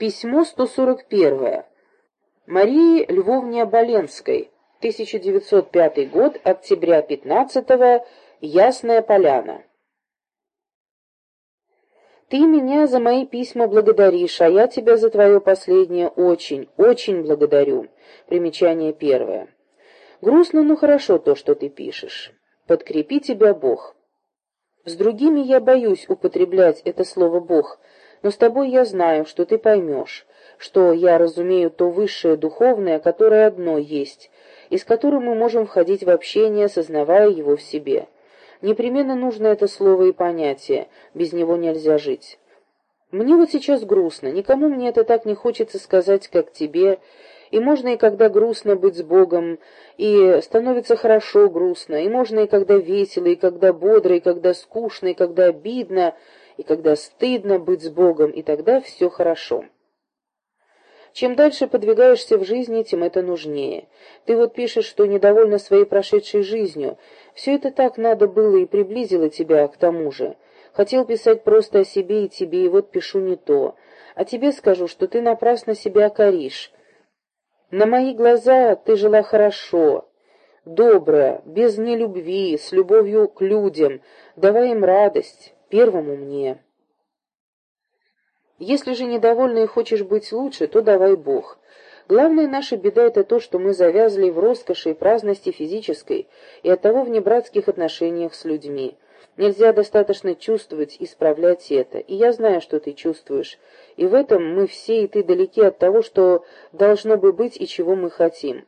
Письмо 141. Марии Львовне Оболенской. 1905 год, октября 15 -го, Ясная Поляна. Ты меня за мои письма благодаришь, а я тебя за твое последнее очень, очень благодарю. Примечание первое. Грустно, но хорошо то, что ты пишешь. Подкрепи тебя Бог. С другими я боюсь употреблять это слово «Бог», но с тобой я знаю, что ты поймешь, что я разумею то высшее духовное, которое одно есть, и с которым мы можем входить в общение, сознавая его в себе. Непременно нужно это слово и понятие, без него нельзя жить. Мне вот сейчас грустно, никому мне это так не хочется сказать, как тебе, и можно и когда грустно быть с Богом, и становится хорошо грустно, и можно и когда весело, и когда бодро, и когда скучно, и когда обидно, и когда стыдно быть с Богом, и тогда все хорошо. Чем дальше подвигаешься в жизни, тем это нужнее. Ты вот пишешь, что недовольна своей прошедшей жизнью. Все это так надо было и приблизило тебя к тому же. Хотел писать просто о себе и тебе, и вот пишу не то. А тебе скажу, что ты напрасно себя коришь. На мои глаза ты жила хорошо, добрая, без нелюбви, с любовью к людям, давая им радость первому мне. Если же недовольна и хочешь быть лучше, то давай Бог. Главная наша беда — это то, что мы завязли в роскоши и праздности физической и оттого в небратских отношениях с людьми. Нельзя достаточно чувствовать, исправлять это. И я знаю, что ты чувствуешь. И в этом мы все и ты далеки от того, что должно бы быть и чего мы хотим.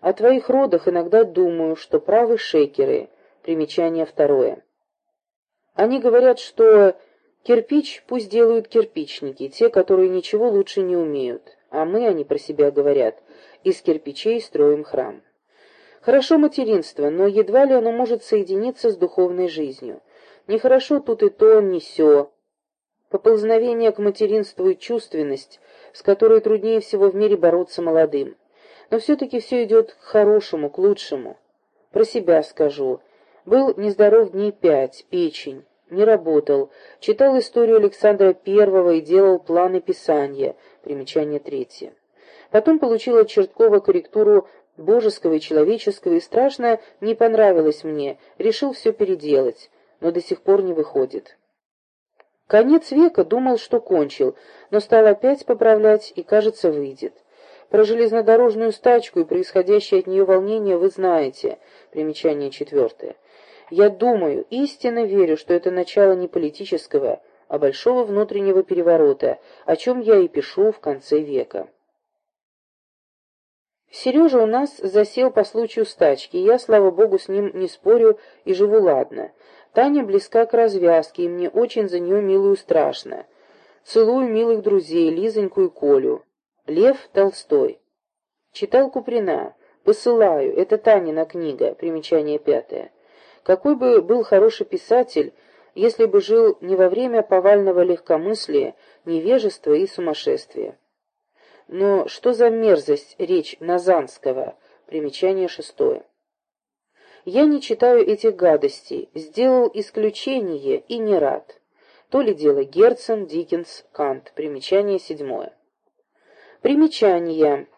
О твоих родах иногда думаю, что правы шекеры. Примечание второе. Они говорят, что кирпич пусть делают кирпичники, те, которые ничего лучше не умеют, а мы, они про себя говорят, из кирпичей строим храм. Хорошо материнство, но едва ли оно может соединиться с духовной жизнью. Нехорошо тут и то, ни сё. Поползновение к материнству и чувственность, с которой труднее всего в мире бороться молодым. Но все-таки все идет к хорошему, к лучшему. Про себя скажу. Был нездоров дней пять, печень не работал, читал историю Александра I и делал планы писания, примечание третье. Потом получил от Черткова корректуру божеского и человеческого, и страшно не понравилось мне, решил все переделать, но до сих пор не выходит. Конец века думал, что кончил, но стал опять поправлять и, кажется, выйдет. Про железнодорожную стачку и происходящее от нее волнение вы знаете. Примечание четвертое. Я думаю, истинно верю, что это начало не политического, а большого внутреннего переворота, о чем я и пишу в конце века. Сережа у нас засел по случаю стачки, и я, слава богу, с ним не спорю и живу ладно. Таня близка к развязке, и мне очень за нее милую страшно. Целую милых друзей, Лизоньку и Колю. Лев Толстой. Читал Куприна. Посылаю. Это Танина книга. Примечание пятое. Какой бы был хороший писатель, если бы жил не во время повального легкомыслия, невежества и сумасшествия. Но что за мерзость речь Назанского? Примечание шестое. Я не читаю этих гадостей, сделал исключение и не рад. То ли дело Герцен, Диккенс, Кант. Примечание седьмое. Примечание.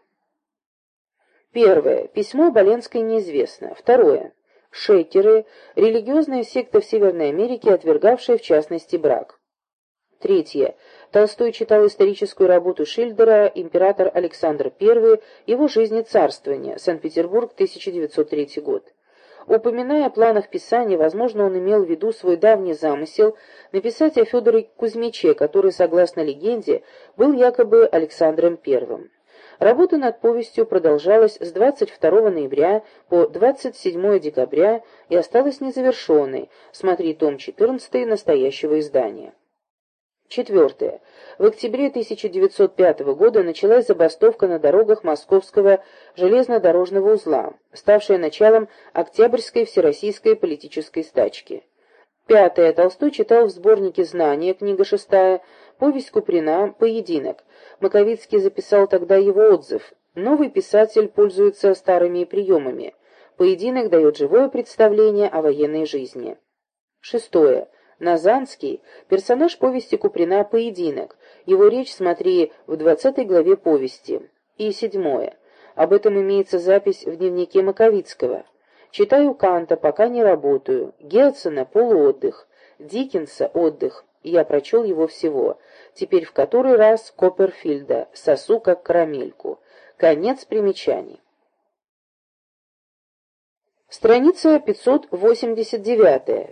Первое. Письмо Боленской неизвестно. Второе шейкеры, религиозная секта в Северной Америке, отвергавшая в частности брак. Третье. Толстой читал историческую работу Шильдера «Император Александр I. Его жизнь и царствование. Санкт-Петербург, 1903 год». Упоминая о планах писания, возможно, он имел в виду свой давний замысел написать о Федоре Кузьмиче, который, согласно легенде, был якобы Александром I. Работа над повестью продолжалась с 22 ноября по 27 декабря и осталась незавершенной. Смотри том 14 настоящего издания. Четвертое. В октябре 1905 года началась забастовка на дорогах Московского железнодорожного узла, ставшая началом Октябрьской всероссийской политической стачки. Пятое. Толстой читал в сборнике «Знания», книга шестая, повесть Куприна «Поединок». Маковицкий записал тогда его отзыв. Новый писатель пользуется старыми приемами. Поединок дает живое представление о военной жизни. Шестое. Назанский – персонаж повести Куприна «Поединок». Его речь смотри в 20 главе повести. И седьмое. Об этом имеется запись в дневнике Маковицкого. Читаю Канта, пока не работаю. Герцена – полуотдых. Диккенса – отдых. Я прочел его всего. Теперь в который раз Копперфильда «Сосу как карамельку». Конец примечаний. Страница 589.